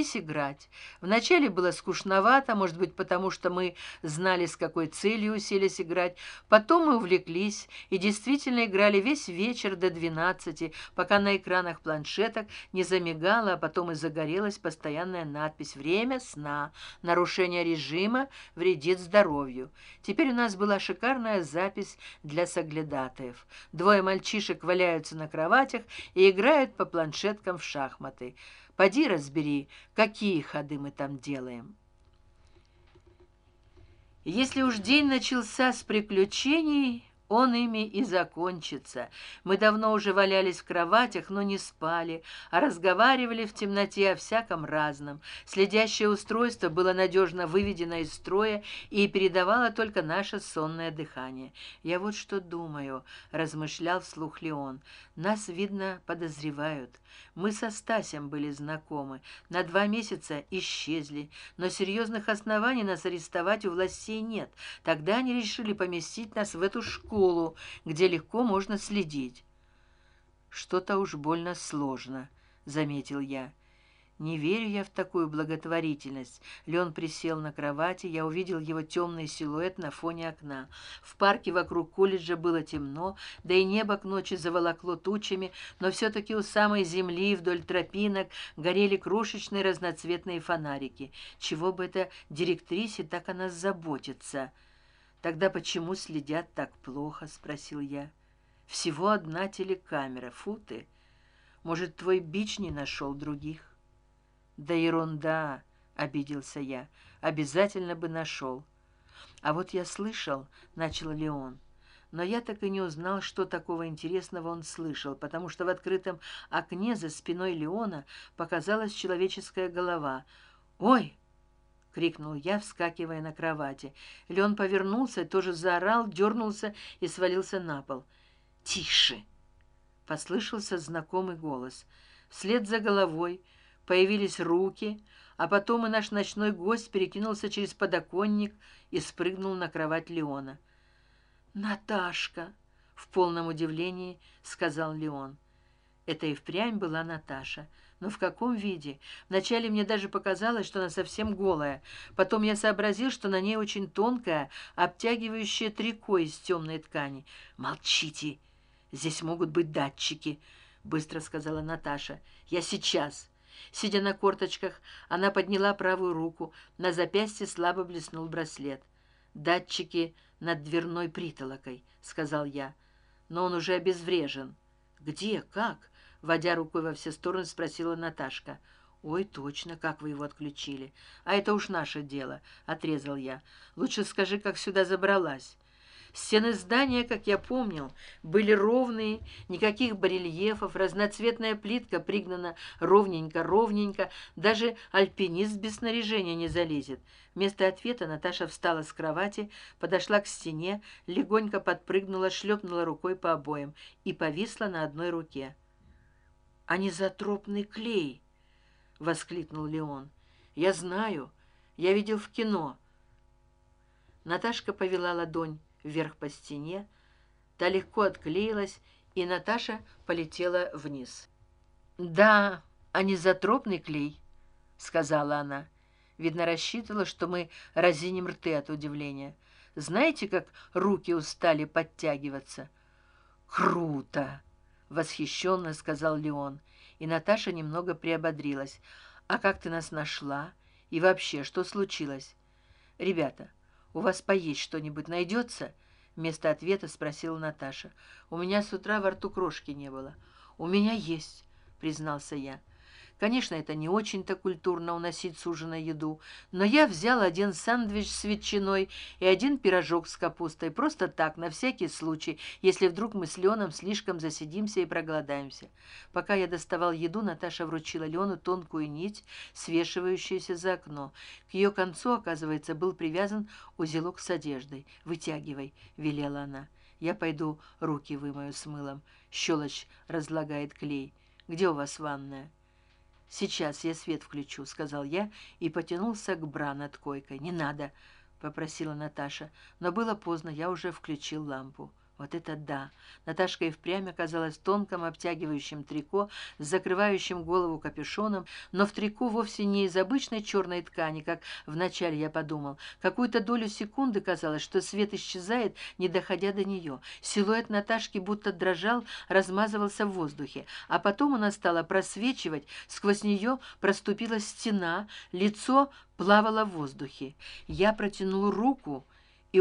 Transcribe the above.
принялись играть. Вначале было скучновато может быть потому что мы знали с какой целью уселись играть. Потом мы увлеклись и действительно играли весь вечер до двенадцати пока на экранах планшеток не замигала а потом и загорелась постоянная надпись время сна нарушение режима вредит здоровью. Теперь у нас была шикарная запись для соглядатаев. Двое мальчишек валяются на кроватях и играют по планшеткам в шахматы поди разбери какие ходы мы там делаем. Если уж день начался с приключений он ими и закончится. Мы давно уже валялись в кроватях но не спали а разговаривали в темноте о всяком разном. Следящее устройство было надежно выведено из строя и передавало только наше сонное дыхание. Я вот что думаю размышлял вслух леон. Нас видно подозревают. Мы со стасем были знакомы. На два месяца исчезли. Но серьезных оснований нас арестовать у властей нет. Тогда они решили поместить нас в эту школу где легко можно следить. Что то уж больно сложно заметил я. Не верю я в такую благотворительность лен присел на кровати я увидел его темный силуэт на фоне окна. В парке вокруг колледжа было темно да и небо к ночи заволокло тучами но все таки у самой земли вдоль тропинок горели крошечные разноцветные фонарики. Чего бы это директрисе так о нас заботится тогда почему следят так плохо спросил я. Всего одна телекамера. Футы может твой бич не нашел других? Да ерунда обиделся я. Обязательно бы нашел а вот я слышал начал леон но я так и не узнал что такого интересного он слышал потому что в открытом окне за спиной леона показалась человеческая голова. Ой крикнул я вскакивая на кровати. Леон повернулся тоже заорал дернулся и свалился на пол. Тише послышался знакомый голос. Вслед за головой появились руки а потом и наш ночной гость перекинулся через подоконник и спрыгнул на кровать леона. Наташка в полном удивлении сказал леон. Это и впрямь была наташа но в каком виде? Вначале мне даже показалось что она совсем голая. Потом я сообразил что на ней очень тонкое обтягивающее трико из темной ткани. Молчите! Здесь могут быть датчики быстро сказала наташа. Я сейчас! Сидя на корточках она подняла правую руку. На запястье слабо блеснул браслет. Датчики над дверной притолокой сказал я. Но он уже обезврежен где? Как водя рукой во все стороны спросила наташка. Ой точно как вы его отключили. А это уж наше дело отрезал я. Лучше скажи как сюда забралась. Стены здания как я помнил были ровные никаких барельефов разноцветная плитка пригнана ровненько ровненько. Даже альпинист без снаряжения не залезет вместо ответа наташа встала с кровати подошла к стене легонько подпрыгнула шлепнула рукой по обоям и повисла на одной руке анизотропный клей воскликнул леон я знаю я видел в кино. Наташка повела ладонь вверх по стене та легко отклеилась и наташа полетела вниз да анизотропный клей сказала она. Видно рассчитывала что мы разинем рты от удивления. Знаете как руки устали подтягиваться круто восхищенно сказал леон и наташа немного приободрилась. А как ты нас нашла? И вообще что случилось? Ребята у вас поесть что нибудь найдется? Вместо ответа спросила наташа. У меня с утра во рту крошки не было. У меня есть признался я конечно это не очень то культурно уносить с еду но я взял один сэндвич с ветчиной и один пирожок с капустой просто так на всякий случай если вдруг мы с леном слишком засидимся и проголодаемся. Пока я доставал еду наташа вручила лену тонкую нить свешивающуюся за окно. К ее концу оказывается был привязан узелок с одеждой. Вытягивай велела она. Я пойду руки вымою с мылом. Щелочь разлагает клей. Где у вас ванная сейчас я свет включу сказал я и потянулся к бра над койкой. Не надо попросила наташа. Но было поздно я уже включил лампу вот это да. Наташка и впрямь оказалась в тонком обтягивающем трико с закрывающим голову капюшоном но в трико вовсе не из обычной черной ткани как вначале я подумал. Какую то долю секунды казалось что свет исчезает не доходя до нее. Силуэт наташки будто дрожал размазывался в воздухе. А потом она стала просвечивать сквозь нее проступила стена лицо плавало в воздухе. Я протянул руку и